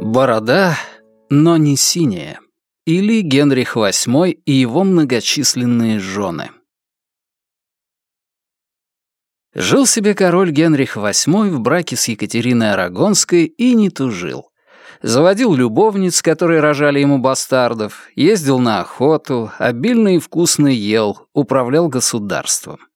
Борода, но не синяя. Или Генрих VIII и его многочисленные жены. Жил себе король Генрих VIII в браке с Екатериной Арагонской и не тужил. Заводил любовниц, которые рожали ему бастардов, ездил на охоту, обильно и вкусно ел, управлял государством.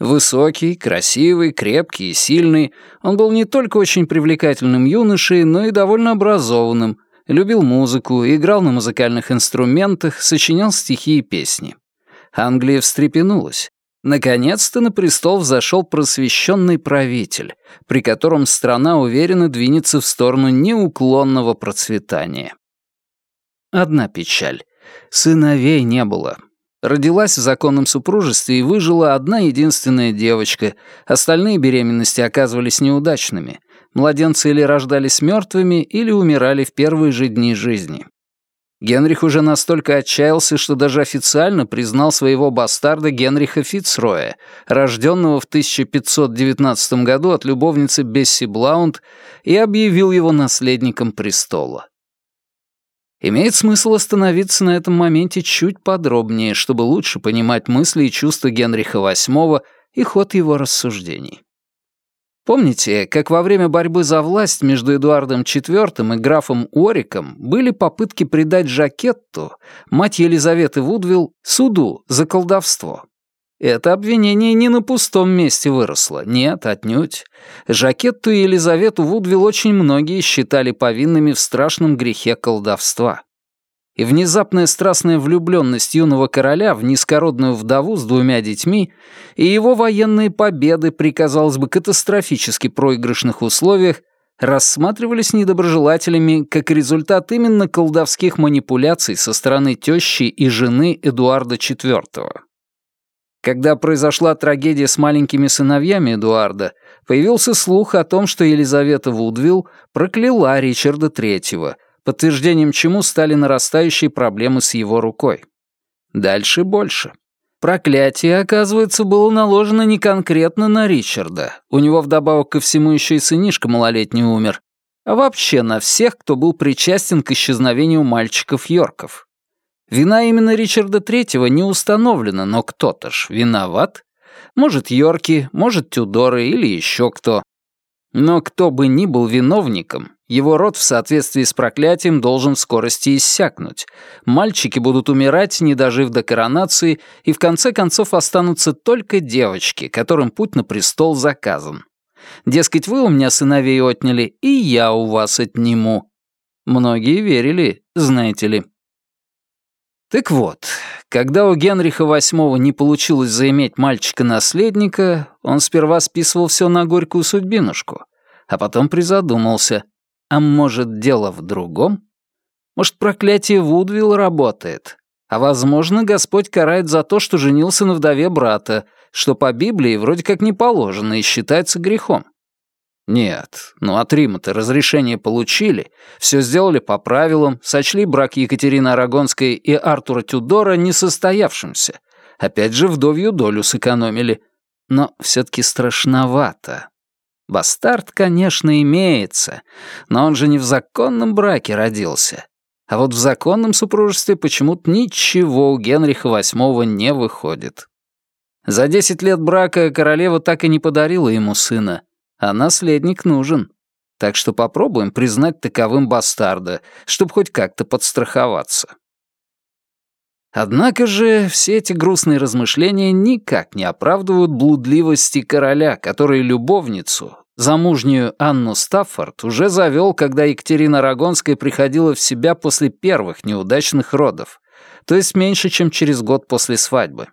Высокий, красивый, крепкий и сильный, он был не только очень привлекательным юношей, но и довольно образованным, любил музыку, играл на музыкальных инструментах, сочинял стихи и песни. Англия встрепенулась. Наконец-то на престол взошел просвещенный правитель, при котором страна уверенно двинется в сторону неуклонного процветания. Одна печаль. Сыновей не было. Родилась в законном супружестве и выжила одна единственная девочка, остальные беременности оказывались неудачными. Младенцы или рождались мертвыми, или умирали в первые же дни жизни. Генрих уже настолько отчаялся, что даже официально признал своего бастарда Генриха Фицроя, рожденного в 1519 году от любовницы Бесси Блаунд, и объявил его наследником престола. Имеет смысл остановиться на этом моменте чуть подробнее, чтобы лучше понимать мысли и чувства Генриха VIII и ход его рассуждений. Помните, как во время борьбы за власть между Эдуардом IV и графом Ориком были попытки предать Жакетту, мать Елизаветы Вудвилл, суду за колдовство? Это обвинение не на пустом месте выросло. Нет, отнюдь. Жакетту и Елизавету Вудвилл очень многие считали повинными в страшном грехе колдовства и внезапная страстная влюбленность юного короля в низкородную вдову с двумя детьми и его военные победы при, казалось бы, катастрофически проигрышных условиях рассматривались недоброжелателями как результат именно колдовских манипуляций со стороны тещи и жены Эдуарда IV. Когда произошла трагедия с маленькими сыновьями Эдуарда, появился слух о том, что Елизавета Вудвилл прокляла Ричарда III — подтверждением чему стали нарастающие проблемы с его рукой. Дальше больше. Проклятие, оказывается, было наложено не конкретно на Ричарда. У него вдобавок ко всему еще и сынишка малолетний умер. А вообще на всех, кто был причастен к исчезновению мальчиков-йорков. Вина именно Ричарда Третьего не установлена, но кто-то ж виноват. Может, Йорки, может, Тюдоры или еще кто. Но кто бы ни был виновником, его род в соответствии с проклятием должен в скорости иссякнуть. Мальчики будут умирать, не дожив до коронации, и в конце концов останутся только девочки, которым путь на престол заказан. Дескать, вы у меня сыновей отняли, и я у вас отниму. Многие верили, знаете ли. Так вот, когда у Генриха VIII не получилось заиметь мальчика-наследника, он сперва списывал все на горькую судьбинушку, а потом призадумался. А может, дело в другом? Может, проклятие Вудвилл работает? А возможно, Господь карает за то, что женился на вдове брата, что по Библии вроде как не положено и считается грехом. Нет, ну от Рима-то разрешение получили, все сделали по правилам, сочли брак Екатерины Арагонской и Артура Тюдора несостоявшимся. Опять же вдовью долю сэкономили. Но все-таки страшновато. Бастард, конечно, имеется, но он же не в законном браке родился. А вот в законном супружестве почему-то ничего у Генриха VIII не выходит. За десять лет брака королева так и не подарила ему сына, а наследник нужен. Так что попробуем признать таковым бастарда, чтобы хоть как-то подстраховаться. Однако же все эти грустные размышления никак не оправдывают блудливости короля, который любовницу, замужнюю Анну Стаффорд, уже завел, когда Екатерина Арагонская приходила в себя после первых неудачных родов, то есть меньше, чем через год после свадьбы.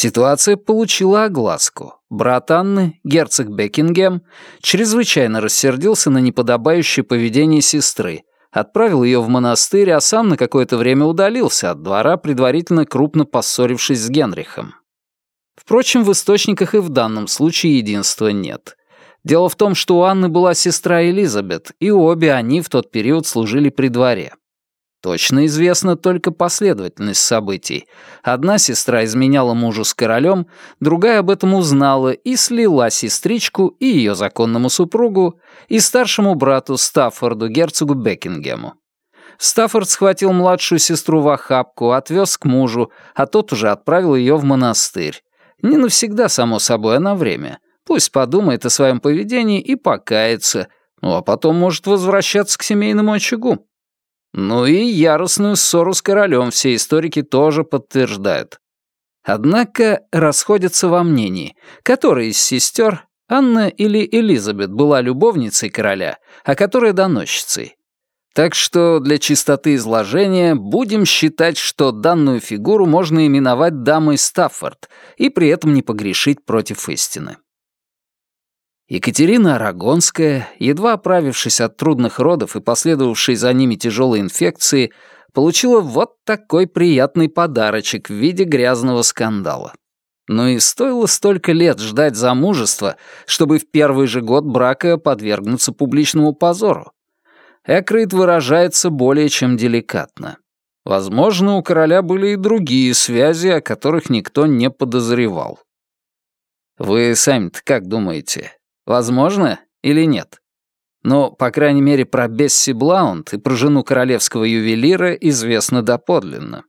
Ситуация получила огласку. Брат Анны, герцог Бекингем, чрезвычайно рассердился на неподобающее поведение сестры, отправил ее в монастырь, а сам на какое-то время удалился от двора, предварительно крупно поссорившись с Генрихом. Впрочем, в источниках и в данном случае единства нет. Дело в том, что у Анны была сестра Элизабет, и обе они в тот период служили при дворе. Точно известна только последовательность событий. Одна сестра изменяла мужу с королем, другая об этом узнала и слила сестричку и ее законному супругу, и старшему брату Стаффорду, герцогу Бекингему. Стаффорд схватил младшую сестру в охапку, отвез к мужу, а тот уже отправил ее в монастырь. Не навсегда, само собой, а на время. Пусть подумает о своем поведении и покается, ну а потом может возвращаться к семейному очагу. Ну и яростную ссору с королем все историки тоже подтверждают. Однако расходятся во мнении, которая из сестер, Анна или Элизабет, была любовницей короля, а которая доносчицей. Так что для чистоты изложения будем считать, что данную фигуру можно именовать дамой Стаффорд и при этом не погрешить против истины. Екатерина Арагонская, едва оправившись от трудных родов и последовавшей за ними тяжелой инфекции, получила вот такой приятный подарочек в виде грязного скандала. Но и стоило столько лет ждать замужества, чтобы в первый же год брака подвергнуться публичному позору. Экрит выражается более чем деликатно. Возможно, у короля были и другие связи, о которых никто не подозревал. Вы сами-то как думаете, Возможно или нет? Но, по крайней мере, про Бесси Блаунд и про жену королевского ювелира известно доподлинно.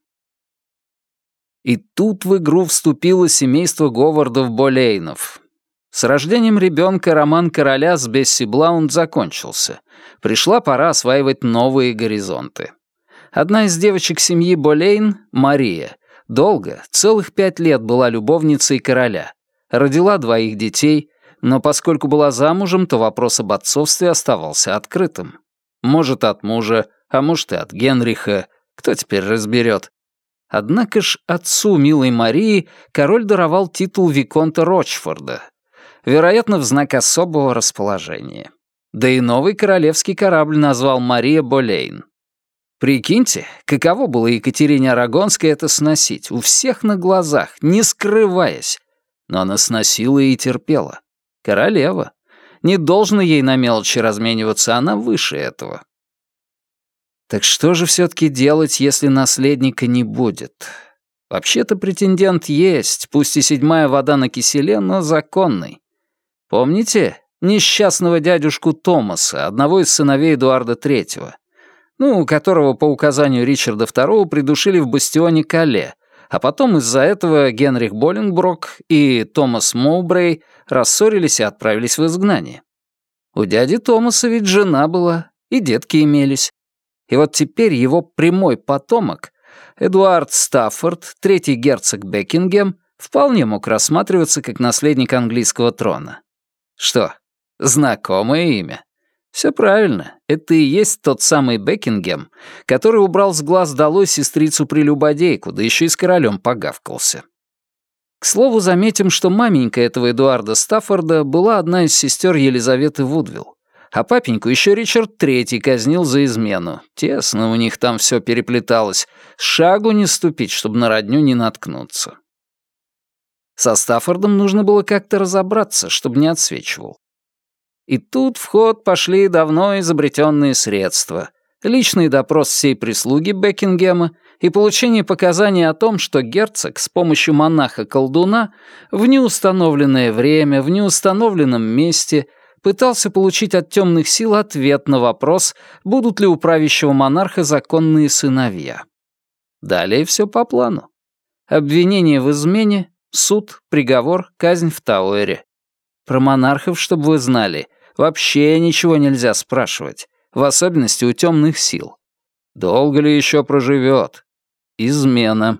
И тут в игру вступило семейство Говардов-Болейнов. С рождением ребенка роман короля с Бесси Блаунд закончился. Пришла пора осваивать новые горизонты. Одна из девочек семьи Болейн, Мария, долго, целых пять лет была любовницей короля. Родила двоих детей, но поскольку была замужем, то вопрос об отцовстве оставался открытым. Может, от мужа, а может и от Генриха, кто теперь разберет. Однако ж отцу милой Марии король даровал титул Виконта Рочфорда, вероятно, в знак особого расположения. Да и новый королевский корабль назвал Мария Болейн. Прикиньте, каково было Екатерине Арагонской это сносить, у всех на глазах, не скрываясь. Но она сносила и терпела. Королева. Не должно ей на мелочи размениваться, она выше этого. Так что же все-таки делать, если наследника не будет? Вообще-то претендент есть, пусть и седьмая вода на киселе, но законный. Помните несчастного дядюшку Томаса, одного из сыновей Эдуарда Третьего, ну, которого по указанию Ричарда II придушили в бастионе Кале, а потом из-за этого Генрих Боллингброк и Томас Моубрей рассорились и отправились в изгнание. У дяди Томаса ведь жена была, и детки имелись. И вот теперь его прямой потомок, Эдуард Стаффорд, третий герцог Бекингем, вполне мог рассматриваться как наследник английского трона. Что, знакомое имя? Все правильно, это и есть тот самый Бекингем, который убрал с глаз долой сестрицу-прелюбодейку, да еще и с королем погавкался. К слову, заметим, что маменька этого Эдуарда Стаффорда была одна из сестер Елизаветы Вудвилл, а папеньку еще Ричард Третий казнил за измену. Тесно у них там все переплеталось. Шагу не ступить, чтобы на родню не наткнуться. Со Стаффордом нужно было как-то разобраться, чтобы не отсвечивал. И тут в ход пошли давно изобретенные средства. Личный допрос всей прислуги Бекингема и получение показаний о том, что герцог с помощью монаха-колдуна в неустановленное время, в неустановленном месте пытался получить от темных сил ответ на вопрос, будут ли у правящего монарха законные сыновья. Далее все по плану. Обвинение в измене, суд, приговор, казнь в Тауэре. Про монархов, чтобы вы знали — Вообще ничего нельзя спрашивать, в особенности у темных сил. Долго ли еще проживет? Измена.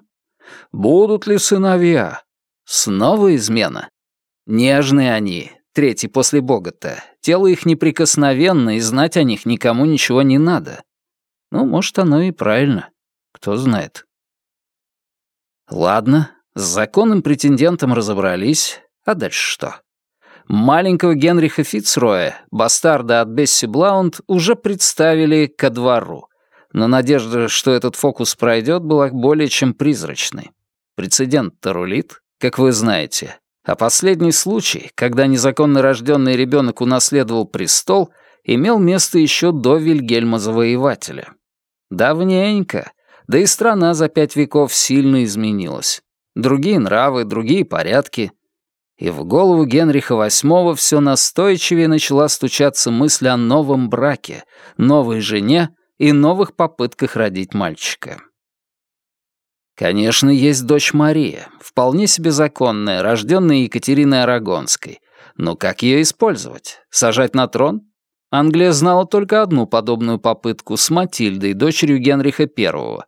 Будут ли сыновья? Снова измена. Нежные они, третий после Бога-то. Тело их неприкосновенно, и знать о них никому ничего не надо. Ну, может, оно и правильно. Кто знает. Ладно, с законным претендентом разобрались, а дальше что? Маленького Генриха Фицроя, бастарда от Бесси Блаунд, уже представили ко двору. Но надежда, что этот фокус пройдет, была более чем призрачной. Прецедент-то рулит, как вы знаете. А последний случай, когда незаконно рожденный ребенок унаследовал престол, имел место еще до Вильгельма Завоевателя. Давненько. Да и страна за пять веков сильно изменилась. Другие нравы, другие порядки. И в голову Генриха VIII все настойчивее начала стучаться мысль о новом браке, новой жене и новых попытках родить мальчика. Конечно, есть дочь Мария, вполне себе законная, рожденная Екатериной Арагонской. Но как ее использовать? Сажать на трон? Англия знала только одну подобную попытку с Матильдой, дочерью Генриха I.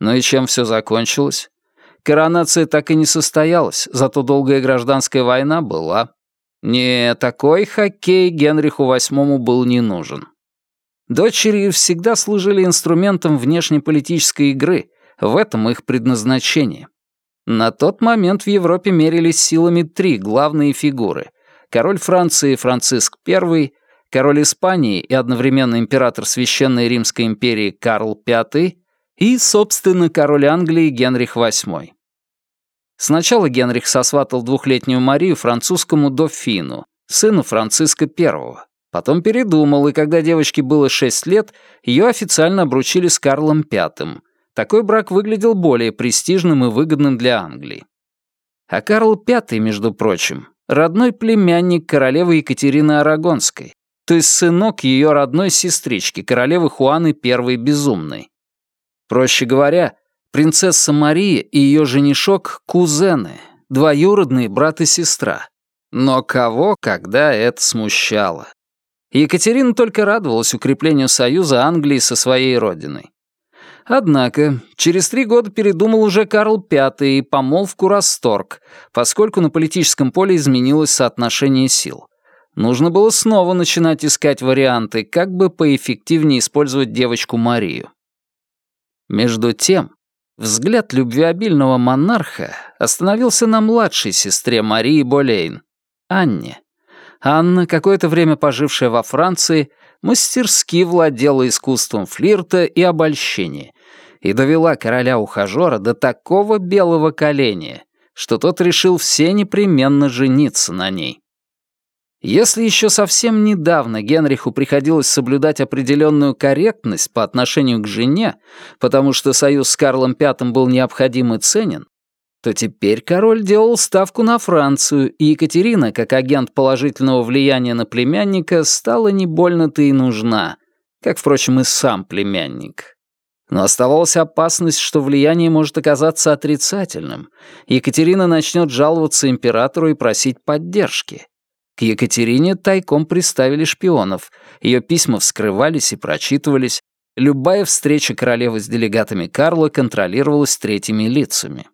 Но и чем все закончилось? Коронация так и не состоялась, зато долгая гражданская война была. Не, такой хоккей Генриху VIII был не нужен. Дочери всегда служили инструментом внешнеполитической игры, в этом их предназначение. На тот момент в Европе мерились силами три главные фигуры. Король Франции Франциск I, король Испании и одновременно император Священной Римской империи Карл V и, собственно, король Англии Генрих VIII. Сначала Генрих сосватал двухлетнюю Марию французскому дофину, сыну Франциска I. Потом передумал, и когда девочке было шесть лет, ее официально обручили с Карлом V, такой брак выглядел более престижным и выгодным для Англии. А Карл V, между прочим, родной племянник королевы Екатерины Арагонской, то есть сынок ее родной сестрички, королевы Хуаны I Безумной. Проще говоря, принцесса Мария и ее женишок — кузены, двоюродные брат и сестра. Но кого, когда это смущало? Екатерина только радовалась укреплению союза Англии со своей родиной. Однако, через три года передумал уже Карл V и помолвку расторг, поскольку на политическом поле изменилось соотношение сил. Нужно было снова начинать искать варианты, как бы поэффективнее использовать девочку Марию. Между тем, взгляд любвеобильного монарха остановился на младшей сестре Марии Болейн, Анне. Анна, какое-то время пожившая во Франции, мастерски владела искусством флирта и обольщения и довела короля-ухажера до такого белого коленя, что тот решил все непременно жениться на ней. Если еще совсем недавно Генриху приходилось соблюдать определенную корректность по отношению к жене, потому что союз с Карлом V был необходим и ценен, то теперь король делал ставку на Францию, и Екатерина, как агент положительного влияния на племянника, стала не больно-то и нужна, как, впрочем, и сам племянник. Но оставалась опасность, что влияние может оказаться отрицательным. Екатерина начнет жаловаться императору и просить поддержки. К Екатерине тайком приставили шпионов. Ее письма вскрывались и прочитывались. Любая встреча королевы с делегатами Карла контролировалась третьими лицами.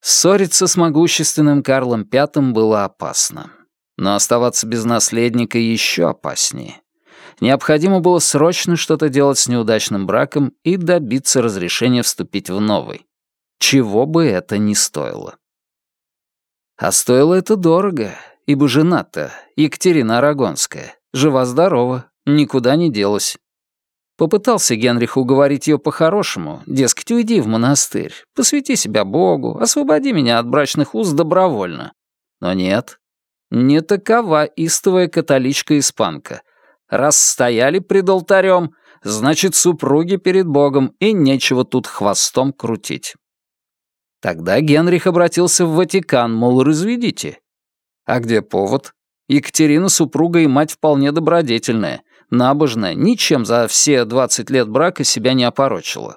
Ссориться с могущественным Карлом V было опасно. Но оставаться без наследника еще опаснее. Необходимо было срочно что-то делать с неудачным браком и добиться разрешения вступить в новый. Чего бы это ни стоило. А стоило это дорого, ибо жена-то, Екатерина Арагонская, жива-здорова, никуда не делась. Попытался Генрих уговорить ее по-хорошему, дескать, уйди в монастырь, посвяти себя Богу, освободи меня от брачных уз добровольно. Но нет, не такова истовая католичка-испанка, Раз стояли пред алтарем, значит, супруги перед Богом, и нечего тут хвостом крутить. Тогда Генрих обратился в Ватикан, мол, разведите. А где повод? Екатерина супруга и мать вполне добродетельная, набожная, ничем за все 20 лет брака себя не опорочила.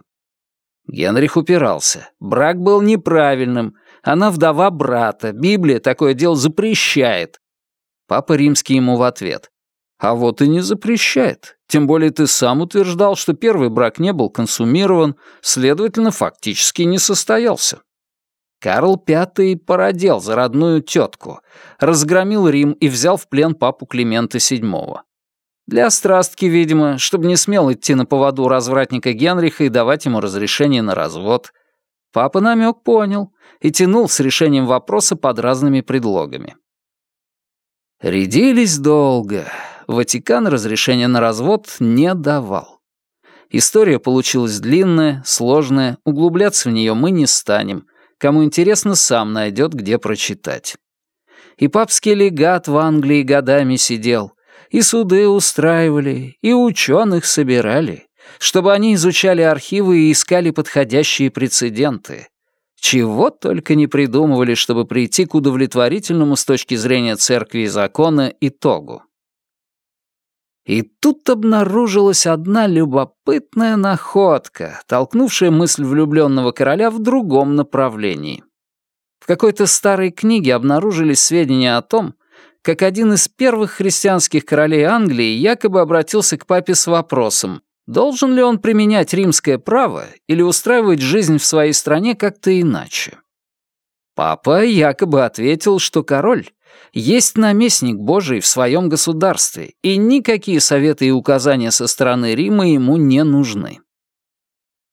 Генрих упирался. Брак был неправильным. Она вдова брата. Библия такое дело запрещает. Папа Римский ему в ответ. А вот и не запрещает. Тем более ты сам утверждал, что первый брак не был консумирован, следовательно, фактически не состоялся. Карл V породел за родную тетку, разгромил Рим и взял в плен папу Климента VII. Для страстки, видимо, чтобы не смел идти на поводу развратника Генриха и давать ему разрешение на развод. Папа намек понял и тянул с решением вопроса под разными предлогами. Рядились долго, Ватикан разрешения на развод не давал. История получилась длинная, сложная, углубляться в нее мы не станем. Кому интересно, сам найдет, где прочитать. И папский легат в Англии годами сидел, и суды устраивали, и ученых собирали, чтобы они изучали архивы и искали подходящие прецеденты. Чего только не придумывали, чтобы прийти к удовлетворительному с точки зрения церкви и закона итогу. И тут обнаружилась одна любопытная находка, толкнувшая мысль влюбленного короля в другом направлении. В какой-то старой книге обнаружились сведения о том, как один из первых христианских королей Англии якобы обратился к папе с вопросом, должен ли он применять римское право или устраивать жизнь в своей стране как-то иначе. Папа якобы ответил, что король есть наместник Божий в своем государстве, и никакие советы и указания со стороны Рима ему не нужны.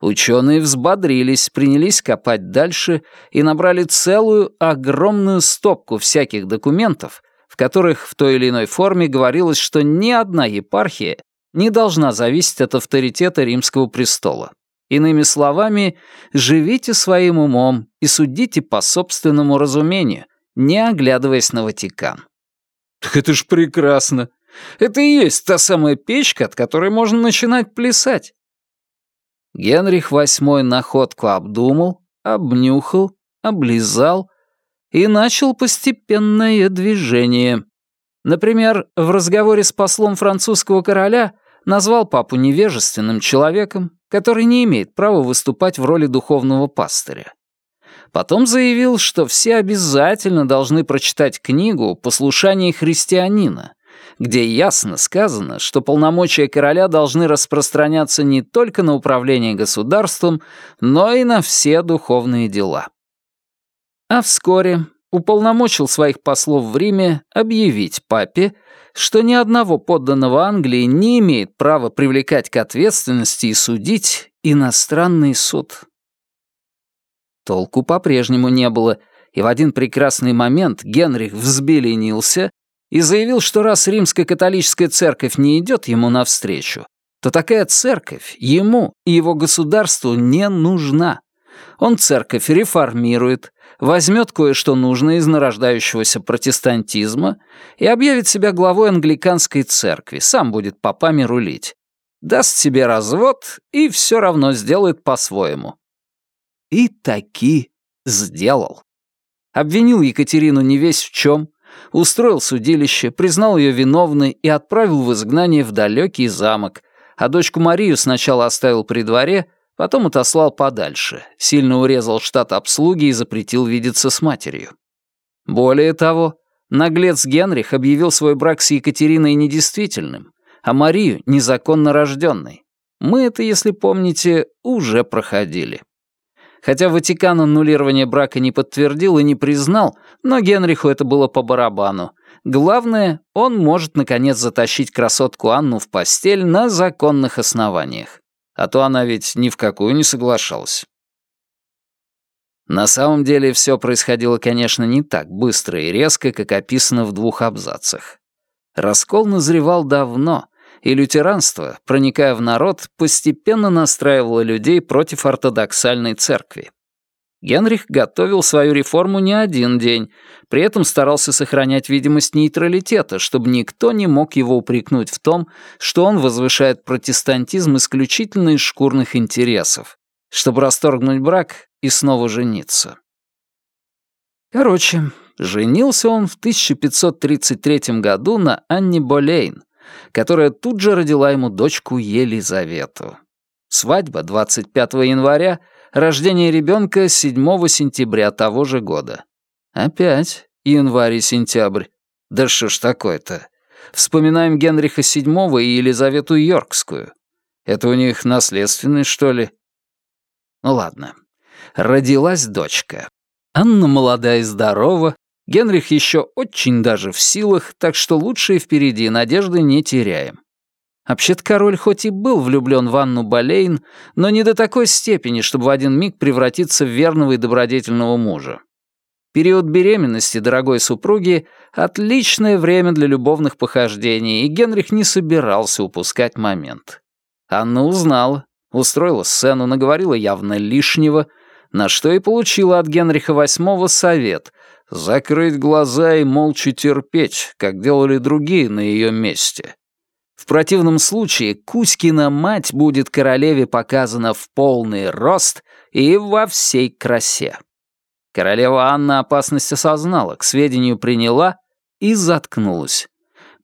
Ученые взбодрились, принялись копать дальше и набрали целую огромную стопку всяких документов, в которых в той или иной форме говорилось, что ни одна епархия не должна зависеть от авторитета римского престола. Иными словами, живите своим умом и судите по собственному разумению, не оглядываясь на Ватикан. Так это ж прекрасно. Это и есть та самая печка, от которой можно начинать плясать. Генрих VIII находку обдумал, обнюхал, облизал и начал постепенное движение. Например, в разговоре с послом французского короля назвал папу невежественным человеком, который не имеет права выступать в роли духовного пастыря. Потом заявил, что все обязательно должны прочитать книгу «Послушание христианина», где ясно сказано, что полномочия короля должны распространяться не только на управление государством, но и на все духовные дела. А вскоре уполномочил своих послов в Риме объявить папе, что ни одного подданного Англии не имеет права привлекать к ответственности и судить иностранный суд. Толку по-прежнему не было, и в один прекрасный момент Генрих взбеленился и заявил, что раз римско-католическая церковь не идет ему навстречу, то такая церковь ему и его государству не нужна. Он церковь реформирует, возьмет кое-что нужное из нарождающегося протестантизма и объявит себя главой англиканской церкви, сам будет попами рулить. Даст себе развод и все равно сделает по-своему. И таки сделал. Обвинил Екатерину не весь в чем, устроил судилище, признал ее виновной и отправил в изгнание в далекий замок, а дочку Марию сначала оставил при дворе, потом отослал подальше, сильно урезал штат обслуги и запретил видеться с матерью. Более того, наглец Генрих объявил свой брак с Екатериной недействительным, а Марию — незаконно рожденной. Мы это, если помните, уже проходили. Хотя Ватикан аннулирование брака не подтвердил и не признал, но Генриху это было по барабану. Главное, он может наконец затащить красотку Анну в постель на законных основаниях. А то она ведь ни в какую не соглашалась. На самом деле все происходило, конечно, не так быстро и резко, как описано в двух абзацах. Раскол назревал давно, и лютеранство, проникая в народ, постепенно настраивало людей против ортодоксальной церкви. Генрих готовил свою реформу не один день, при этом старался сохранять видимость нейтралитета, чтобы никто не мог его упрекнуть в том, что он возвышает протестантизм исключительно из шкурных интересов, чтобы расторгнуть брак и снова жениться. Короче, женился он в 1533 году на Анне Болейн, которая тут же родила ему дочку Елизавету. Свадьба 25 января, рождение ребенка 7 сентября того же года. Опять январь и сентябрь. Да что ж такое-то? Вспоминаем Генриха VII и Елизавету Йоркскую. Это у них наследственность, что ли? Ну ладно. Родилась дочка. Анна молодая и здорова, Генрих еще очень даже в силах, так что лучшее впереди, надежды не теряем. Вообще-то король хоть и был влюблен в Анну Болейн, но не до такой степени, чтобы в один миг превратиться в верного и добродетельного мужа. Период беременности дорогой супруги — отличное время для любовных похождений, и Генрих не собирался упускать момент. Анна узнала, устроила сцену, наговорила явно лишнего, на что и получила от Генриха VIII совет закрыть глаза и молча терпеть, как делали другие на ее месте. В противном случае Кузькина мать будет королеве показана в полный рост и во всей красе. Королева Анна опасность осознала, к сведению приняла и заткнулась.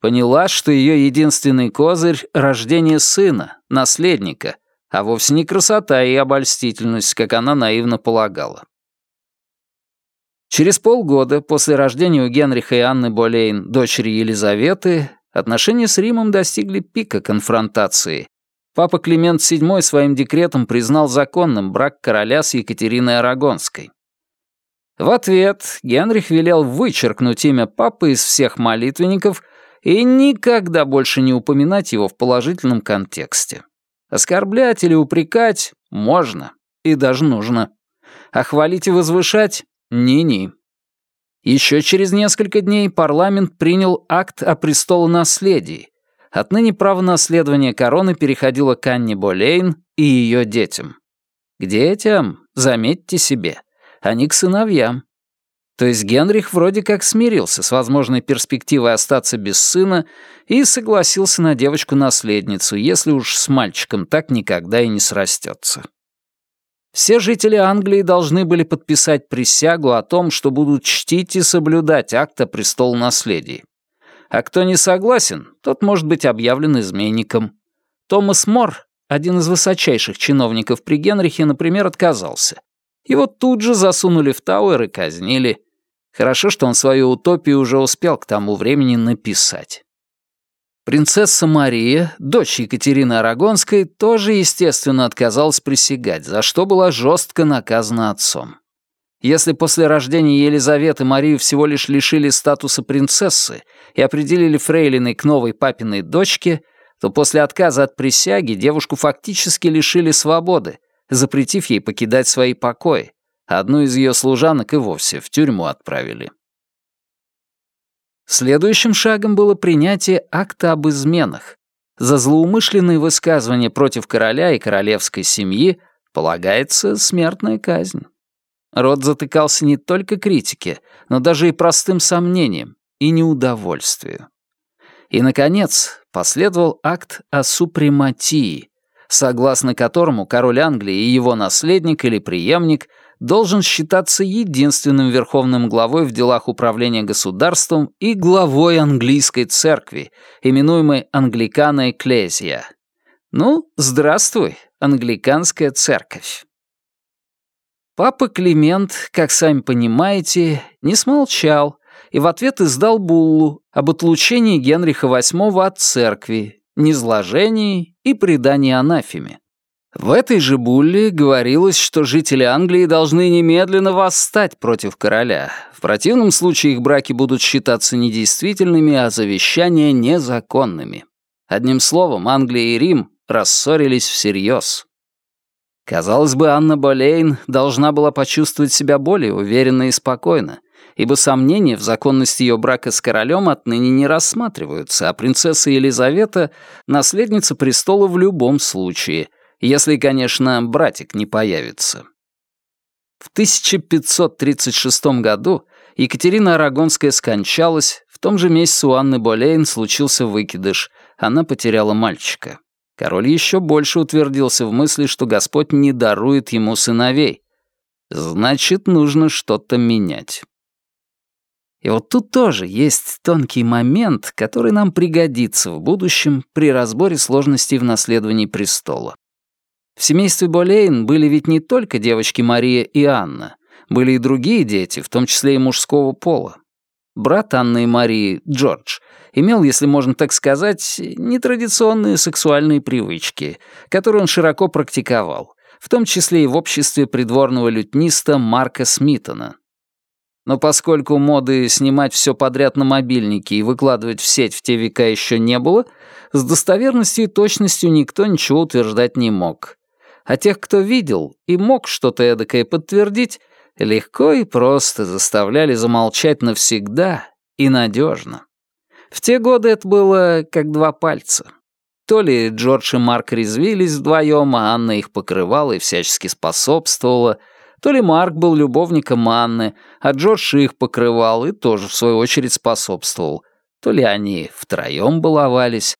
Поняла, что ее единственный козырь — рождение сына, наследника, а вовсе не красота и обольстительность, как она наивно полагала. Через полгода после рождения у Генриха и Анны Болейн, дочери Елизаветы, отношения с Римом достигли пика конфронтации. Папа Климент VII своим декретом признал законным брак короля с Екатериной Арагонской. В ответ Генрих велел вычеркнуть имя папы из всех молитвенников и никогда больше не упоминать его в положительном контексте. Оскорблять или упрекать можно и даже нужно. А хвалить и возвышать — ни-ни. Еще через несколько дней парламент принял акт о престолонаследии. Отныне право наследования короны переходило к Анне Болейн и ее детям. К детям, заметьте себе, а не к сыновьям. То есть Генрих вроде как смирился с возможной перспективой остаться без сына и согласился на девочку-наследницу, если уж с мальчиком так никогда и не срастется. Все жители Англии должны были подписать присягу о том, что будут чтить и соблюдать акт о престолонаследии. А кто не согласен, тот может быть объявлен изменником. Томас Мор, один из высочайших чиновников при Генрихе, например, отказался. Его тут же засунули в Тауэр и казнили. Хорошо, что он свою утопию уже успел к тому времени написать. Принцесса Мария, дочь Екатерины Арагонской, тоже, естественно, отказалась присягать, за что была жестко наказана отцом. Если после рождения Елизаветы Марию всего лишь лишили статуса принцессы и определили фрейлиной к новой папиной дочке, то после отказа от присяги девушку фактически лишили свободы, запретив ей покидать свои покои, а одну из ее служанок и вовсе в тюрьму отправили. Следующим шагом было принятие акта об изменах. За злоумышленные высказывания против короля и королевской семьи полагается смертная казнь. Рот затыкался не только критике, но даже и простым сомнением и неудовольствию. И, наконец, последовал акт о супрематии, согласно которому король Англии и его наследник или преемник должен считаться единственным верховным главой в делах управления государством и главой английской церкви, именуемой Англикана Экклезия. Ну, здравствуй, англиканская церковь. Папа Климент, как сами понимаете, не смолчал и в ответ издал буллу об отлучении Генриха VIII от церкви, низложении и предании анафеме. В этой же булле говорилось, что жители Англии должны немедленно восстать против короля. В противном случае их браки будут считаться недействительными, а завещания незаконными. Одним словом, Англия и Рим рассорились всерьез. Казалось бы, Анна Болейн должна была почувствовать себя более уверенно и спокойно, ибо сомнения в законности ее брака с королем отныне не рассматриваются, а принцесса Елизавета — наследница престола в любом случае, если, конечно, братик не появится. В 1536 году Екатерина Арагонская скончалась, в том же месяце у Анны Болейн случился выкидыш, она потеряла мальчика. Король еще больше утвердился в мысли, что Господь не дарует ему сыновей. Значит, нужно что-то менять. И вот тут тоже есть тонкий момент, который нам пригодится в будущем при разборе сложностей в наследовании престола. В семействе Болейн были ведь не только девочки Мария и Анна, были и другие дети, в том числе и мужского пола. Брат Анны и Марии, Джордж, имел, если можно так сказать, нетрадиционные сексуальные привычки, которые он широко практиковал, в том числе и в обществе придворного лютниста Марка Смитона. Но поскольку моды снимать все подряд на мобильнике и выкладывать в сеть в те века еще не было, с достоверностью и точностью никто ничего утверждать не мог а тех, кто видел и мог что-то эдакое подтвердить, легко и просто заставляли замолчать навсегда и надежно. В те годы это было как два пальца. То ли Джордж и Марк резвились вдвоем, а Анна их покрывала и всячески способствовала, то ли Марк был любовником Анны, а Джордж их покрывал и тоже, в свою очередь, способствовал, то ли они втроем баловались.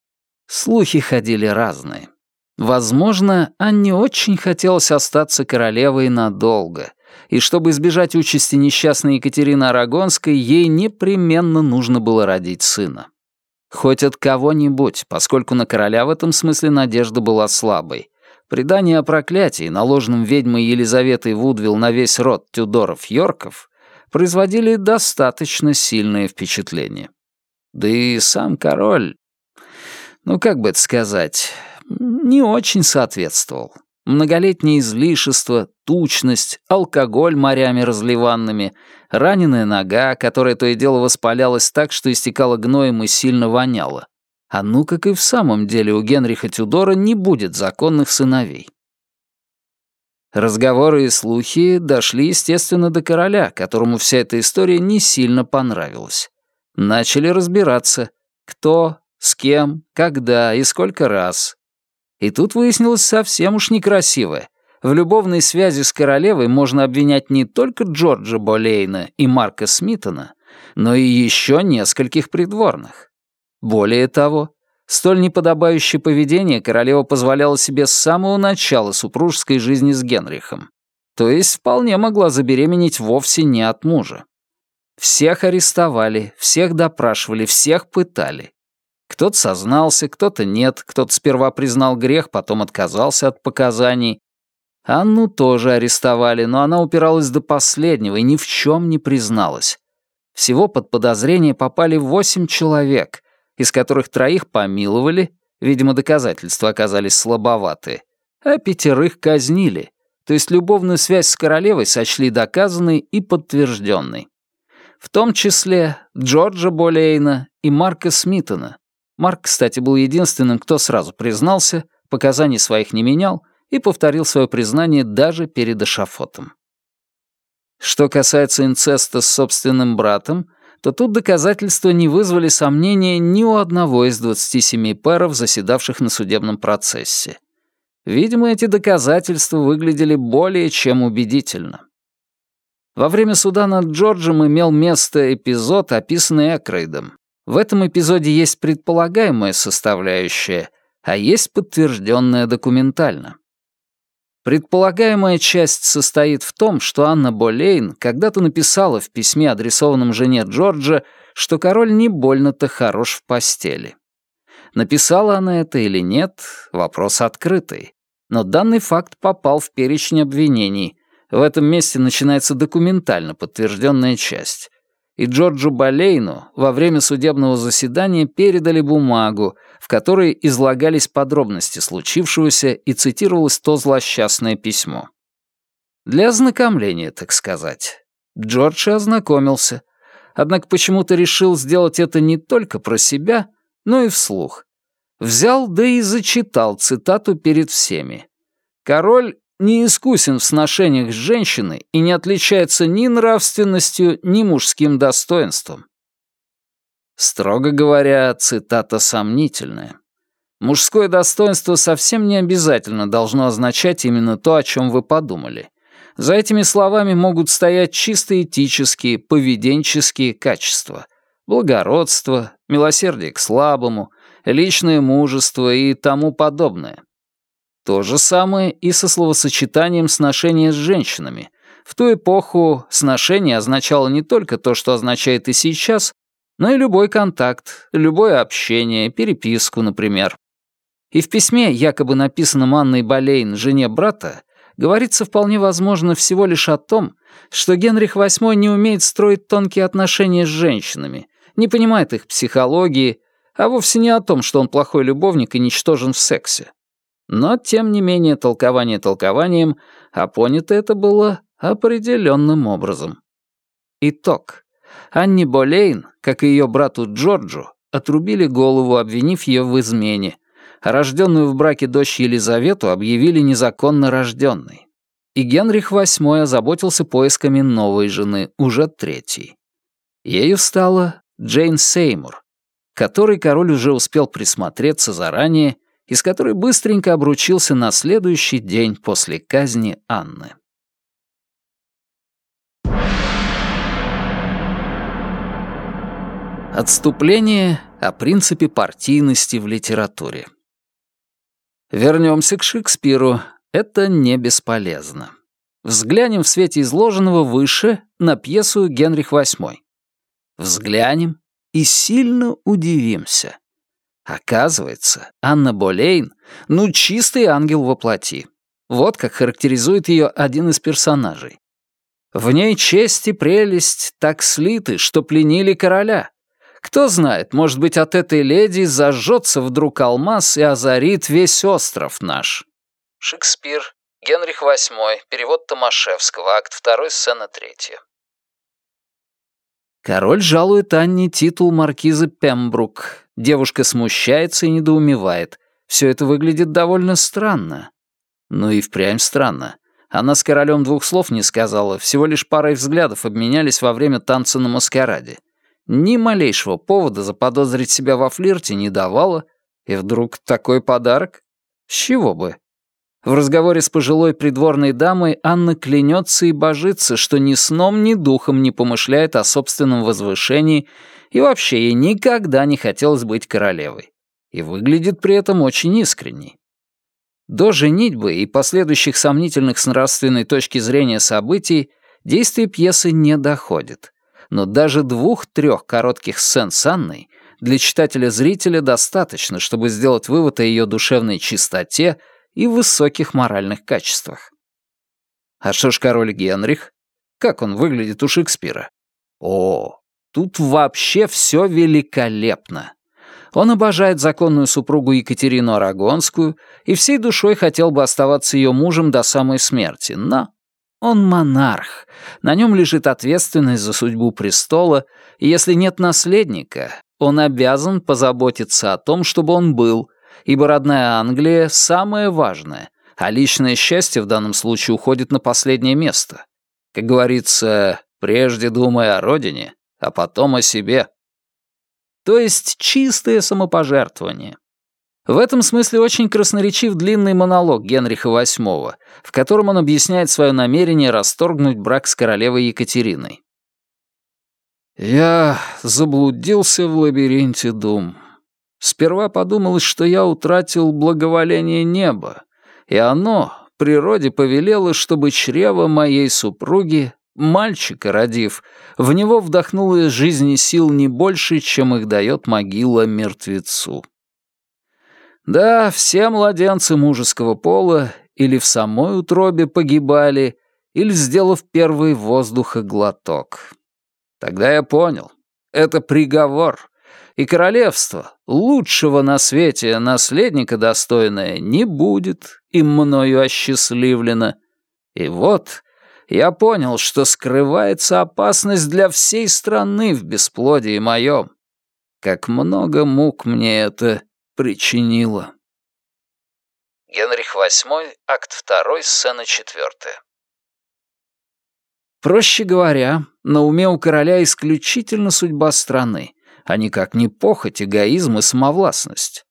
Слухи ходили разные. Возможно, Анне очень хотелось остаться королевой надолго, и чтобы избежать участи несчастной Екатерины Арагонской, ей непременно нужно было родить сына. Хоть от кого-нибудь, поскольку на короля в этом смысле надежда была слабой. Предание о проклятии, наложенном ведьмой Елизаветой Вудвилл на весь род Тюдоров-Йорков, производили достаточно сильное впечатление. Да и сам король, ну как бы это сказать, не очень соответствовал. Многолетнее излишество, тучность, алкоголь морями разливанными, раненая нога, которая то и дело воспалялась так, что истекала гноем и сильно воняло. А ну как и в самом деле у Генриха Тюдора не будет законных сыновей. Разговоры и слухи дошли, естественно, до короля, которому вся эта история не сильно понравилась. Начали разбираться, кто, с кем, когда и сколько раз. И тут выяснилось совсем уж некрасивое. В любовной связи с королевой можно обвинять не только Джорджа Болейна и Марка Смитона, но и еще нескольких придворных. Более того, столь неподобающее поведение королева позволяла себе с самого начала супружеской жизни с Генрихом, то есть вполне могла забеременеть вовсе не от мужа. Всех арестовали, всех допрашивали, всех пытали. Кто-то сознался, кто-то нет, кто-то сперва признал грех, потом отказался от показаний. Анну тоже арестовали, но она упиралась до последнего и ни в чем не призналась. Всего под подозрение попали восемь человек, из которых троих помиловали, видимо, доказательства оказались слабоваты, а пятерых казнили, то есть любовную связь с королевой сочли доказанной и подтвержденной. В том числе Джорджа Болейна и Марка Смитона, Марк, кстати, был единственным, кто сразу признался, показаний своих не менял и повторил свое признание даже перед эшафотом. Что касается инцеста с собственным братом, то тут доказательства не вызвали сомнения ни у одного из 27 пэров, заседавших на судебном процессе. Видимо, эти доказательства выглядели более чем убедительно. Во время суда над Джорджем имел место эпизод, описанный Экрейдом, в этом эпизоде есть предполагаемая составляющая, а есть подтвержденная документально. Предполагаемая часть состоит в том, что Анна Болейн когда-то написала в письме, адресованном жене Джорджа, что король не больно-то хорош в постели. Написала она это или нет, вопрос открытый. Но данный факт попал в перечень обвинений. В этом месте начинается документально подтвержденная часть и Джорджу Болейну во время судебного заседания передали бумагу, в которой излагались подробности случившегося и цитировалось то злосчастное письмо. Для ознакомления, так сказать. Джордж и ознакомился, однако почему-то решил сделать это не только про себя, но и вслух. Взял, да и зачитал цитату перед всеми. Король не искусен в сношениях с женщиной и не отличается ни нравственностью, ни мужским достоинством. Строго говоря, цитата сомнительная. Мужское достоинство совсем не обязательно должно означать именно то, о чем вы подумали. За этими словами могут стоять чисто этические, поведенческие качества. Благородство, милосердие к слабому, личное мужество и тому подобное. То же самое и со словосочетанием «сношение с женщинами». В ту эпоху сношение означало не только то, что означает и сейчас, но и любой контакт, любое общение, переписку, например. И в письме, якобы написанном Анной Болейн, жене брата, говорится вполне возможно всего лишь о том, что Генрих VIII не умеет строить тонкие отношения с женщинами, не понимает их психологии, а вовсе не о том, что он плохой любовник и ничтожен в сексе. Но, тем не менее, толкование толкованием, а понято это было определенным образом. Итог. Анни Болейн, как и ее брату Джорджу, отрубили голову, обвинив ее в измене, рожденную в браке дочь Елизавету объявили незаконно рожденной. И Генрих VIII озаботился поисками новой жены, уже третьей. Ею стала Джейн Сеймур, которой король уже успел присмотреться заранее из которой быстренько обручился на следующий день после казни Анны. Отступление о принципе партийности в литературе. Вернемся к Шекспиру. Это не бесполезно. Взглянем в свете изложенного выше на пьесу «Генрих VIII». Взглянем и сильно удивимся. Оказывается, Анна Болейн — ну чистый ангел во плоти. Вот как характеризует ее один из персонажей. В ней честь и прелесть так слиты, что пленили короля. Кто знает, может быть, от этой леди зажжется вдруг алмаз и озарит весь остров наш. Шекспир, Генрих VIII, перевод Томашевского, акт 2, сцена 3. Король жалует Анне титул маркизы Пембрук. Девушка смущается и недоумевает. Все это выглядит довольно странно. Ну и впрямь странно. Она с королем двух слов не сказала, всего лишь парой взглядов обменялись во время танца на маскараде. Ни малейшего повода заподозрить себя во флирте не давала. И вдруг такой подарок? С чего бы? В разговоре с пожилой придворной дамой Анна клянется и божится, что ни сном, ни духом не помышляет о собственном возвышении и вообще ей никогда не хотелось быть королевой. И выглядит при этом очень искренней. До женитьбы и последующих сомнительных с нравственной точки зрения событий действие пьесы не доходит. Но даже двух-трех коротких сцен с Анной для читателя-зрителя достаточно, чтобы сделать вывод о ее душевной чистоте — и высоких моральных качествах. А что ж король Генрих? Как он выглядит у Шекспира? О, тут вообще все великолепно. Он обожает законную супругу Екатерину Арагонскую и всей душой хотел бы оставаться ее мужем до самой смерти, но он монарх, на нем лежит ответственность за судьбу престола, и если нет наследника, он обязан позаботиться о том, чтобы он был, ибо родная Англия — самое важное, а личное счастье в данном случае уходит на последнее место. Как говорится, прежде думая о родине, а потом о себе. То есть чистое самопожертвование. В этом смысле очень красноречив длинный монолог Генриха VIII, в котором он объясняет свое намерение расторгнуть брак с королевой Екатериной. «Я заблудился в лабиринте дум. Сперва подумалось, что я утратил благоволение неба, и оно, природе повелело, чтобы чрево моей супруги, мальчика родив, в него вдохнуло жизни сил не больше, чем их дает могила мертвецу. Да, все младенцы мужеского пола или в самой утробе погибали, или сделав первый воздуха глоток. Тогда я понял, это приговор, и королевство, лучшего на свете наследника достойное, не будет им мною осчастливлено. И вот я понял, что скрывается опасность для всей страны в бесплодии моем. Как много мук мне это причинило. Генрих VIII, акт 2, сцена 4. Проще говоря, на уме у короля исключительно судьба страны, а никак не похоть, эгоизм и самовластность.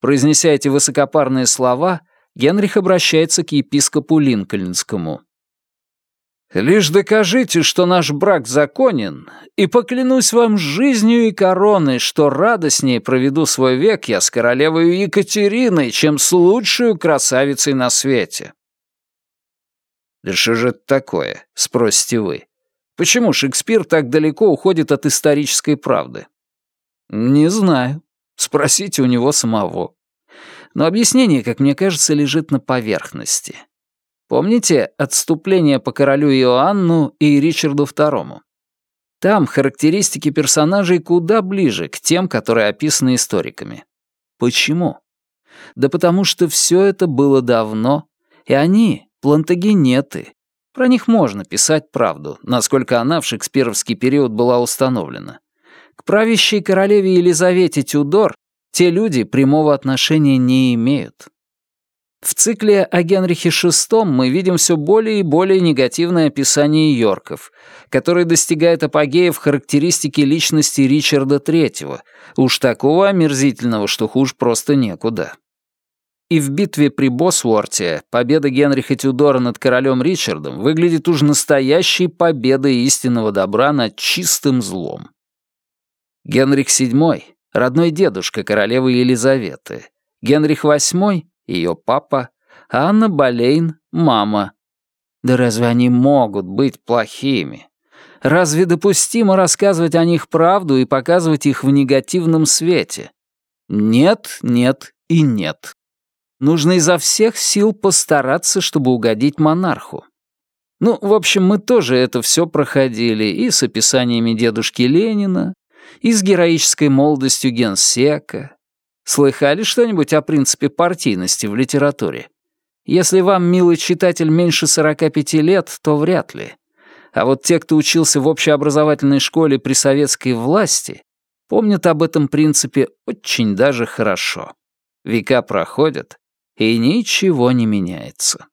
Произнеся эти высокопарные слова, Генрих обращается к епископу Линкольнскому. «Лишь докажите, что наш брак законен, и поклянусь вам жизнью и короной, что радостнее проведу свой век я с королевой Екатериной, чем с лучшей красавицей на свете». «Да что же это такое?» — спросите вы. Почему Шекспир так далеко уходит от исторической правды? Не знаю. Спросите у него самого. Но объяснение, как мне кажется, лежит на поверхности. Помните отступление по королю Иоанну и Ричарду II? Там характеристики персонажей куда ближе к тем, которые описаны историками. Почему? Да потому что все это было давно, и они — плантагенеты. Про них можно писать правду, насколько она в шекспировский период была установлена. К правящей королеве Елизавете Тюдор те люди прямого отношения не имеют. В цикле о Генрихе VI мы видим все более и более негативное описание Йорков, которое достигает апогея в характеристике личности Ричарда III, уж такого омерзительного, что хуже просто некуда. И в битве при Босворте победа Генриха Тюдора над королем Ричардом выглядит уж настоящей победой истинного добра над чистым злом. Генрих VII — родной дедушка королевы Елизаветы. Генрих VIII — ее папа. А Анна Болейн — мама. Да разве они могут быть плохими? Разве допустимо рассказывать о них правду и показывать их в негативном свете? Нет, нет и нет. Нужно изо всех сил постараться, чтобы угодить монарху. Ну, в общем, мы тоже это все проходили и с описаниями дедушки Ленина, и с героической молодостью генсека. Слыхали что-нибудь о принципе партийности в литературе? Если вам, милый читатель, меньше 45 лет, то вряд ли. А вот те, кто учился в общеобразовательной школе при советской власти, помнят об этом принципе очень даже хорошо. Века проходят, и ничего не меняется.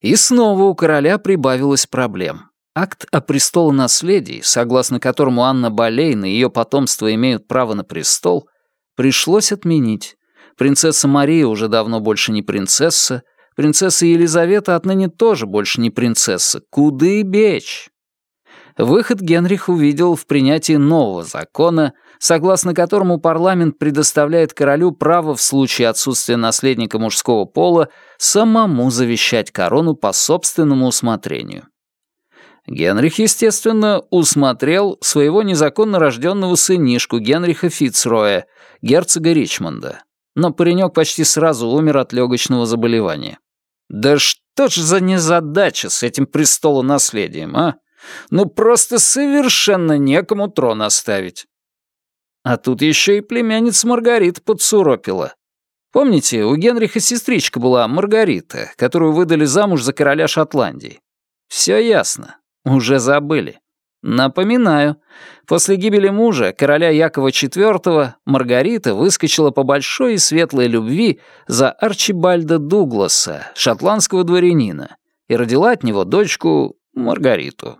И снова у короля прибавилось проблем. Акт о престолонаследии, согласно которому Анна Болейн и ее потомство имеют право на престол, пришлось отменить. Принцесса Мария уже давно больше не принцесса, Принцесса Елизавета отныне тоже больше не принцесса. Куды бечь? Выход Генрих увидел в принятии нового закона, согласно которому парламент предоставляет королю право в случае отсутствия наследника мужского пола самому завещать корону по собственному усмотрению. Генрих, естественно, усмотрел своего незаконно рожденного сынишку Генриха Фицроя, герцога Ричмонда. Но паренек почти сразу умер от легочного заболевания. Да что ж за незадача с этим престолонаследием, а? Ну просто совершенно некому трон оставить. А тут еще и племянница Маргарита подсуропила. Помните, у Генриха сестричка была Маргарита, которую выдали замуж за короля Шотландии? Все ясно, уже забыли. Напоминаю, после гибели мужа, короля Якова IV, Маргарита выскочила по большой и светлой любви за Арчибальда Дугласа, шотландского дворянина, и родила от него дочку Маргариту.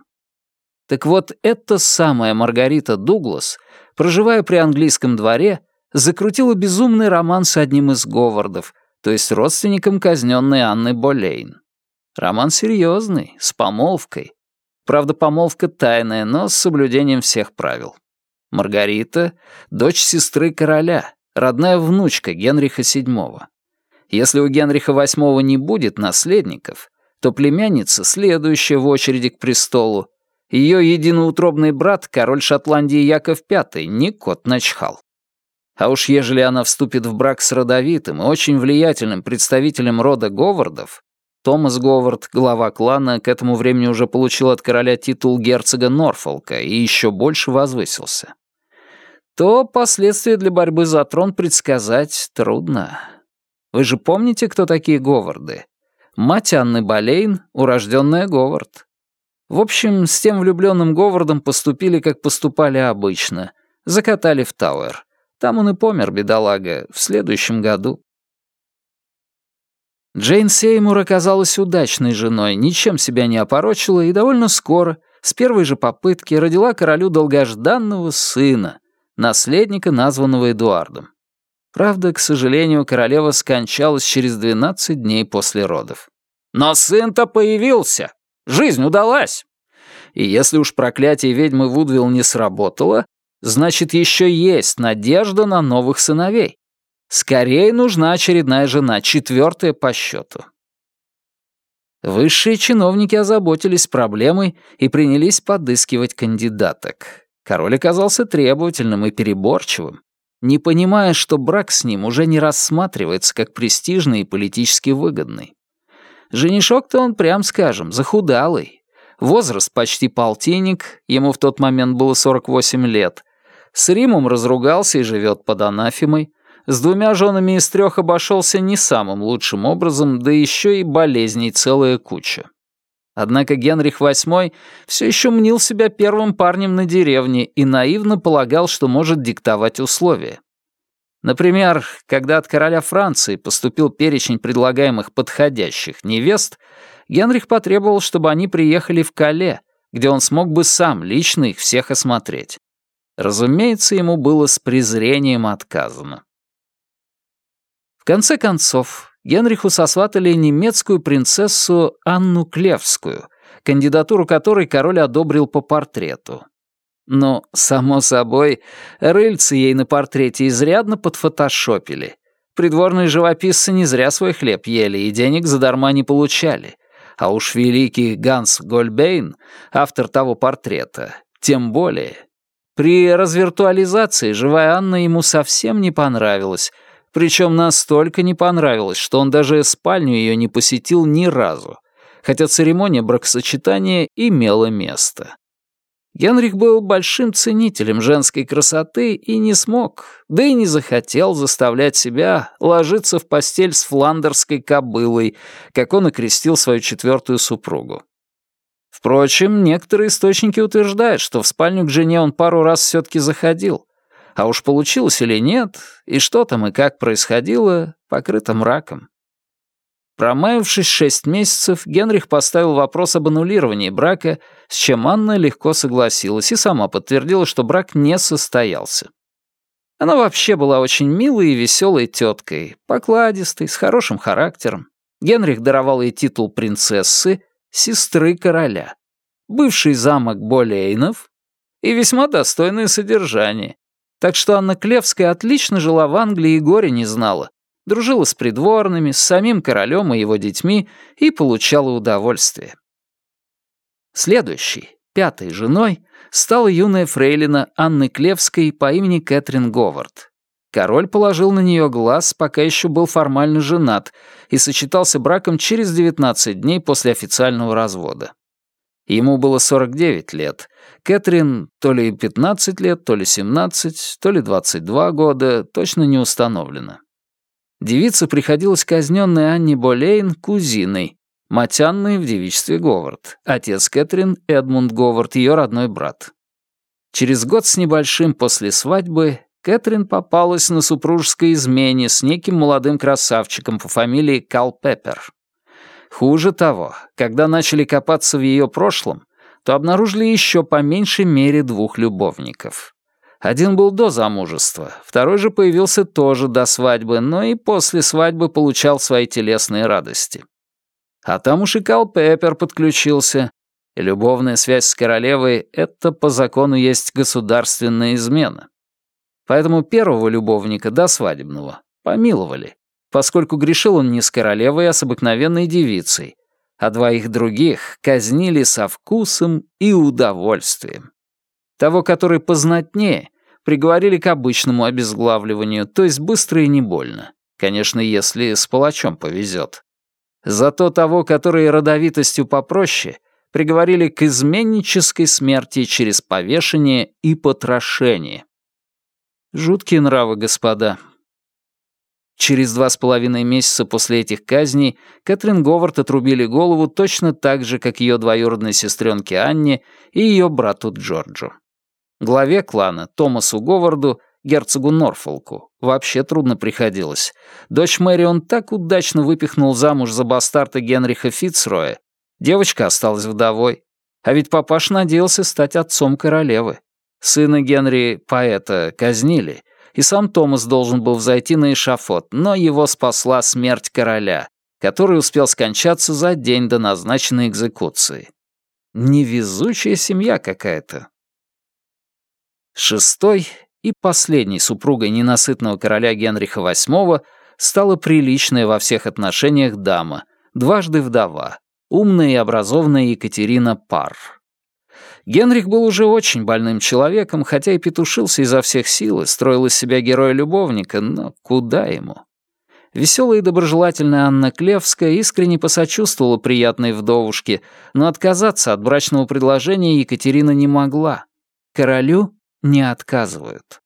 Так вот, эта самая Маргарита Дуглас, проживая при английском дворе, закрутила безумный роман с одним из Говардов, то есть родственником казненной Анны Болейн. Роман серьезный, с помолвкой, Правда, помолвка тайная, но с соблюдением всех правил. Маргарита — дочь сестры короля, родная внучка Генриха VII. Если у Генриха VIII не будет наследников, то племянница, следующая в очереди к престолу, ее единоутробный брат, король Шотландии Яков V, не кот начхал. А уж ежели она вступит в брак с родовитым и очень влиятельным представителем рода Говардов, Томас Говард, глава клана, к этому времени уже получил от короля титул герцога Норфолка и еще больше возвысился. То последствия для борьбы за трон предсказать трудно. Вы же помните, кто такие Говарды? Мать Анны Болейн, урожденная Говард. В общем, с тем влюбленным Говардом поступили, как поступали обычно. Закатали в Тауэр. Там он и помер, бедолага, в следующем году. Джейн Сеймур оказалась удачной женой, ничем себя не опорочила и довольно скоро, с первой же попытки, родила королю долгожданного сына, наследника, названного Эдуардом. Правда, к сожалению, королева скончалась через 12 дней после родов. Но сын-то появился! Жизнь удалась! И если уж проклятие ведьмы Вудвилл не сработало, значит, еще есть надежда на новых сыновей. Скорее нужна очередная жена, четвертая по счету. Высшие чиновники озаботились проблемой и принялись подыскивать кандидаток. Король оказался требовательным и переборчивым, не понимая, что брак с ним уже не рассматривается как престижный и политически выгодный. Женишок-то он, прям скажем, захудалый. Возраст почти полтинник, ему в тот момент было 48 лет. С Римом разругался и живет под анафемой, с двумя женами из трех обошелся не самым лучшим образом, да еще и болезней целая куча. Однако Генрих VIII все еще мнил себя первым парнем на деревне и наивно полагал, что может диктовать условия. Например, когда от короля Франции поступил перечень предлагаемых подходящих невест, Генрих потребовал, чтобы они приехали в Кале, где он смог бы сам лично их всех осмотреть. Разумеется, ему было с презрением отказано конце концов, Генриху сосватали немецкую принцессу Анну Клевскую, кандидатуру которой король одобрил по портрету. Но, само собой, рыльцы ей на портрете изрядно подфотошопили. Придворные живописцы не зря свой хлеб ели и денег задарма не получали. А уж великий Ганс Гольбейн, автор того портрета, тем более. При развиртуализации живая Анна ему совсем не понравилась, причем настолько не понравилась, что он даже спальню ее не посетил ни разу, хотя церемония бракосочетания имела место. Генрих был большим ценителем женской красоты и не смог, да и не захотел заставлять себя ложиться в постель с фландерской кобылой, как он окрестил свою четвертую супругу. Впрочем, некоторые источники утверждают, что в спальню к жене он пару раз все-таки заходил. А уж получилось или нет, и что там и как происходило, покрыто мраком. Промаявшись шесть месяцев, Генрих поставил вопрос об аннулировании брака, с чем Анна легко согласилась и сама подтвердила, что брак не состоялся. Она вообще была очень милой и веселой теткой, покладистой, с хорошим характером. Генрих даровал ей титул принцессы, сестры короля, бывший замок Болейнов и весьма достойное содержание. Так что Анна Клевская отлично жила в Англии и горе не знала, дружила с придворными, с самим королем и его детьми и получала удовольствие. Следующей, пятой женой, стала юная фрейлина Анны Клевской по имени Кэтрин Говард. Король положил на нее глаз, пока еще был формально женат, и сочетался браком через 19 дней после официального развода. Ему было 49 лет. Кэтрин то ли 15 лет, то ли 17, то ли 22 года, точно не установлено. Девица приходилась казненной Анне Болейн кузиной, мать Анны в девичестве Говард, отец Кэтрин Эдмунд Говард, ее родной брат. Через год с небольшим после свадьбы Кэтрин попалась на супружеской измене с неким молодым красавчиком по фамилии Калпеппер. Хуже того, когда начали копаться в ее прошлом, то обнаружили еще по меньшей мере двух любовников. Один был до замужества, второй же появился тоже до свадьбы, но и после свадьбы получал свои телесные радости. А там уж и Кал Пеппер подключился. Любовная связь с королевой — это по закону есть государственная измена. Поэтому первого любовника до свадебного помиловали, поскольку грешил он не с королевой, а с обыкновенной девицей, а двоих других казнили со вкусом и удовольствием. Того, который познатнее, приговорили к обычному обезглавливанию, то есть быстро и не больно. Конечно, если с палачом повезет. Зато того, который родовитостью попроще, приговорили к изменнической смерти через повешение и потрошение. Жуткие нравы, господа. Через два с половиной месяца после этих казней Кэтрин Говард отрубили голову точно так же, как ее двоюродной сестренке Анне и ее брату Джорджу. Главе клана, Томасу Говарду, герцогу Норфолку, вообще трудно приходилось. Дочь Мэри он так удачно выпихнул замуж за бастарда Генриха Фицроя. Девочка осталась вдовой. А ведь папаш надеялся стать отцом королевы. Сына Генри, поэта, казнили, и сам Томас должен был взойти на эшафот, но его спасла смерть короля, который успел скончаться за день до назначенной экзекуции. Невезучая семья какая-то. Шестой и последней супругой ненасытного короля Генриха VIII стала приличная во всех отношениях дама, дважды вдова, умная и образованная Екатерина Пар. Генрих был уже очень больным человеком, хотя и петушился изо всех сил и строил из себя героя-любовника, но куда ему? Веселая и доброжелательная Анна Клевская искренне посочувствовала приятной вдовушке, но отказаться от брачного предложения Екатерина не могла. Королю не отказывают.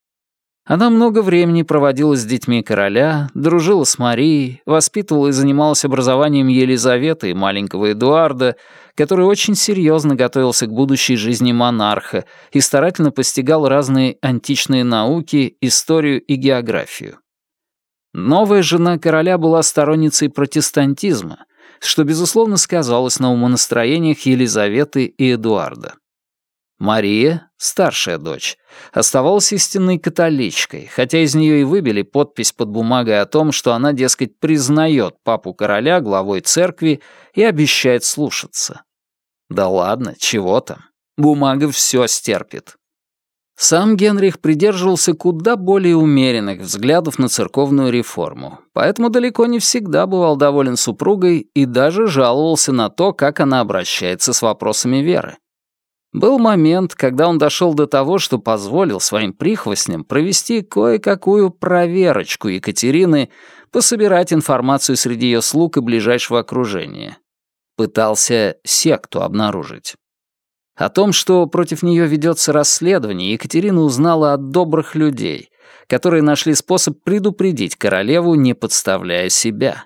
Она много времени проводила с детьми короля, дружила с Марией, воспитывала и занималась образованием Елизаветы и маленького Эдуарда, который очень серьезно готовился к будущей жизни монарха и старательно постигал разные античные науки, историю и географию. Новая жена короля была сторонницей протестантизма, что, безусловно, сказалось на умонастроениях Елизаветы и Эдуарда. Мария, старшая дочь, оставалась истинной католичкой, хотя из нее и выбили подпись под бумагой о том, что она, дескать, признает папу короля главой церкви и обещает слушаться. Да ладно, чего там. Бумага все стерпит. Сам Генрих придерживался куда более умеренных взглядов на церковную реформу, поэтому далеко не всегда бывал доволен супругой и даже жаловался на то, как она обращается с вопросами веры. Был момент, когда он дошел до того, что позволил своим прихвостням провести кое-какую проверочку Екатерины, пособирать информацию среди ее слуг и ближайшего окружения. Пытался секту обнаружить. О том, что против нее ведется расследование, Екатерина узнала от добрых людей, которые нашли способ предупредить королеву, не подставляя себя.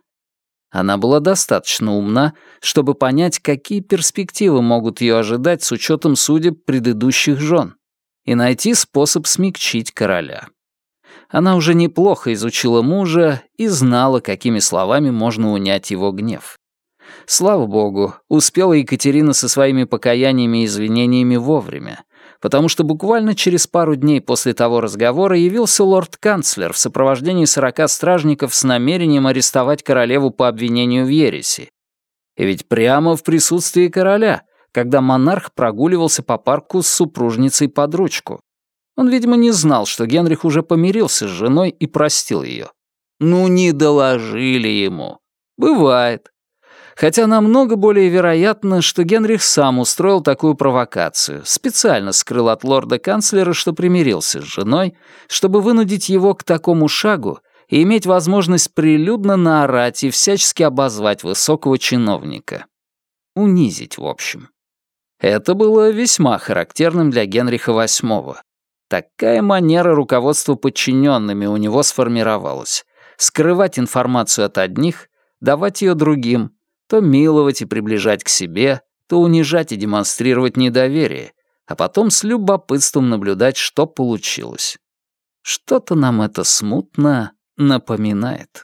Она была достаточно умна, чтобы понять, какие перспективы могут ее ожидать с учетом судеб предыдущих жен, и найти способ смягчить короля. Она уже неплохо изучила мужа и знала, какими словами можно унять его гнев. Слава богу, успела Екатерина со своими покаяниями и извинениями вовремя, потому что буквально через пару дней после того разговора явился лорд-канцлер в сопровождении сорока стражников с намерением арестовать королеву по обвинению в ереси. И ведь прямо в присутствии короля, когда монарх прогуливался по парку с супружницей под ручку. Он, видимо, не знал, что Генрих уже помирился с женой и простил ее. Ну, не доложили ему. Бывает хотя намного более вероятно, что Генрих сам устроил такую провокацию, специально скрыл от лорда-канцлера, что примирился с женой, чтобы вынудить его к такому шагу и иметь возможность прилюдно наорать и всячески обозвать высокого чиновника. Унизить, в общем. Это было весьма характерным для Генриха VIII. Такая манера руководства подчиненными у него сформировалась. Скрывать информацию от одних, давать ее другим, то миловать и приближать к себе, то унижать и демонстрировать недоверие, а потом с любопытством наблюдать, что получилось. Что-то нам это смутно напоминает.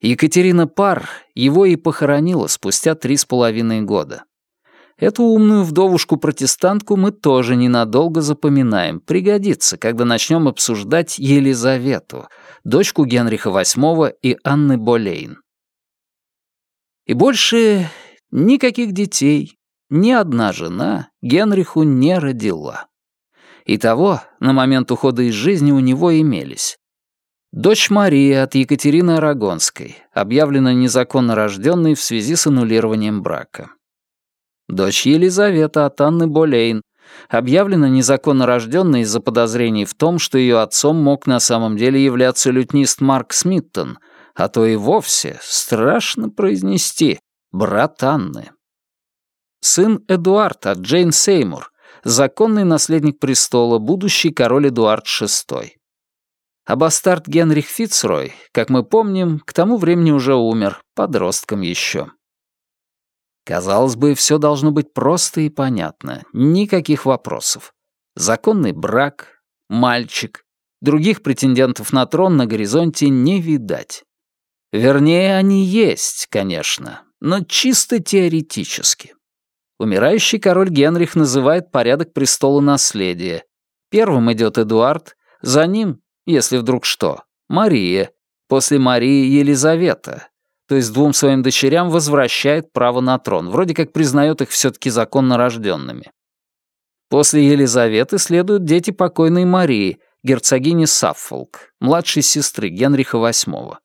Екатерина Пар его и похоронила спустя три с половиной года. Эту умную вдовушку-протестантку мы тоже ненадолго запоминаем. Пригодится, когда начнем обсуждать Елизавету, дочку Генриха VIII и Анны Болейн. И больше никаких детей, ни одна жена Генриху не родила. Итого, на момент ухода из жизни у него имелись. Дочь Мария от Екатерины Арагонской, объявлена незаконно рожденной в связи с аннулированием брака. Дочь Елизавета от Анны Болейн, объявлена незаконно рожденной из-за подозрений в том, что ее отцом мог на самом деле являться лютнист Марк Смиттон — а то и вовсе, страшно произнести, брат Анны. Сын Эдуард от Джейн Сеймур, законный наследник престола, будущий король Эдуард VI. А Генрих Фицрой, как мы помним, к тому времени уже умер, подростком еще. Казалось бы, все должно быть просто и понятно, никаких вопросов. Законный брак, мальчик, других претендентов на трон на горизонте не видать. Вернее, они есть, конечно, но чисто теоретически. Умирающий король Генрих называет порядок престола наследия. Первым идет Эдуард, за ним, если вдруг что, Мария, после Марии Елизавета, то есть двум своим дочерям возвращает право на трон, вроде как признает их все-таки законно рожденными. После Елизаветы следуют дети покойной Марии, герцогини Саффолк, младшей сестры Генриха VIII.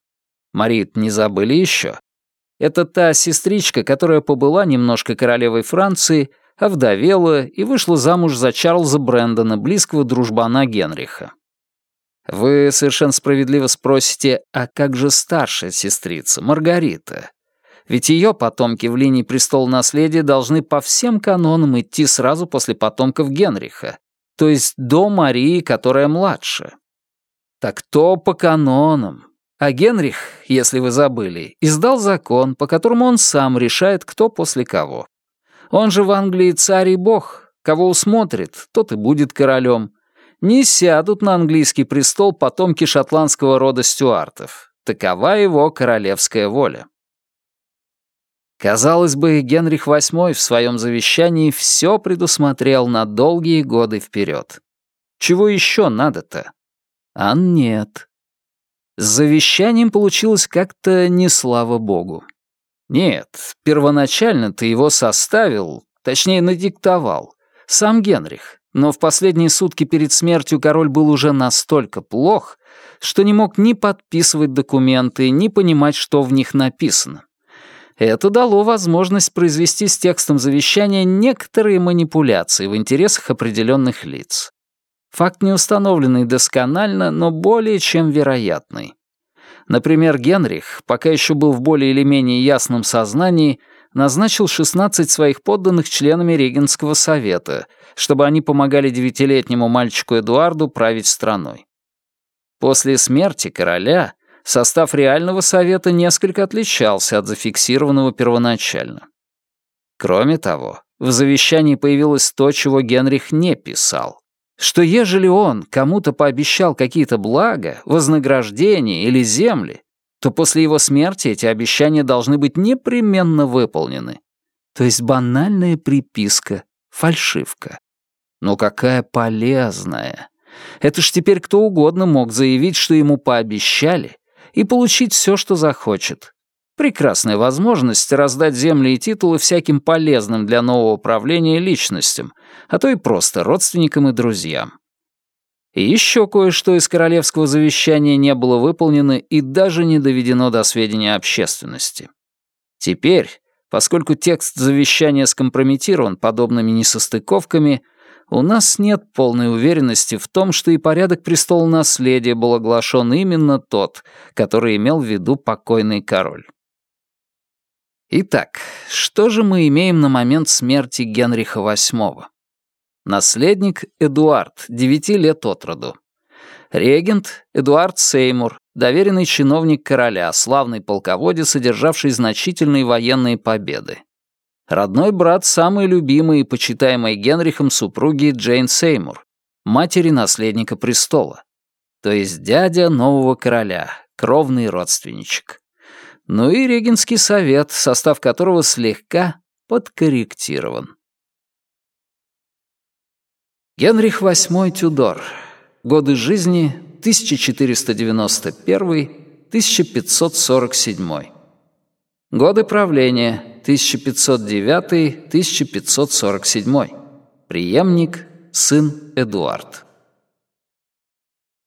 Марит не забыли еще? Это та сестричка, которая побыла немножко королевой Франции, овдовела и вышла замуж за Чарльза Брэндона, близкого дружбана Генриха. Вы совершенно справедливо спросите, а как же старшая сестрица, Маргарита? Ведь ее потомки в линии престола наследия должны по всем канонам идти сразу после потомков Генриха, то есть до Марии, которая младше. Так то по канонам, а Генрих, если вы забыли, издал закон, по которому он сам решает, кто после кого. Он же в Англии царь и бог. Кого усмотрит, тот и будет королем. Не сядут на английский престол потомки шотландского рода стюартов. Такова его королевская воля. Казалось бы, Генрих VIII в своем завещании все предусмотрел на долгие годы вперед. Чего еще надо-то? А нет. С завещанием получилось как-то не слава богу. Нет, первоначально ты его составил, точнее, надиктовал, сам Генрих, но в последние сутки перед смертью король был уже настолько плох, что не мог ни подписывать документы, ни понимать, что в них написано. Это дало возможность произвести с текстом завещания некоторые манипуляции в интересах определенных лиц. Факт не установленный досконально, но более чем вероятный. Например, Генрих, пока еще был в более или менее ясном сознании, назначил 16 своих подданных членами Регенского совета, чтобы они помогали девятилетнему мальчику Эдуарду править страной. После смерти короля состав реального совета несколько отличался от зафиксированного первоначально. Кроме того, в завещании появилось то, чего Генрих не писал, что ежели он кому-то пообещал какие-то блага, вознаграждения или земли, то после его смерти эти обещания должны быть непременно выполнены. То есть банальная приписка, фальшивка. Но какая полезная. Это ж теперь кто угодно мог заявить, что ему пообещали, и получить все, что захочет. Прекрасная возможность раздать земли и титулы всяким полезным для нового управления личностям, а то и просто родственникам и друзьям. И еще кое-что из королевского завещания не было выполнено и даже не доведено до сведения общественности. Теперь, поскольку текст завещания скомпрометирован подобными несостыковками, у нас нет полной уверенности в том, что и порядок престола наследия был оглашен именно тот, который имел в виду покойный король. Итак, что же мы имеем на момент смерти Генриха VIII? Наследник Эдуард, 9 лет от роду. Регент Эдуард Сеймур, доверенный чиновник короля, славный полководец, одержавший значительные военные победы. Родной брат самой любимой и почитаемой Генрихом супруги Джейн Сеймур, матери наследника престола. То есть дядя нового короля, кровный родственничек. Ну и Регенский совет, состав которого слегка подкорректирован. Генрих VIII Тюдор. Годы жизни 1491-1547. Годы правления 1509-1547. Приемник сын Эдуард.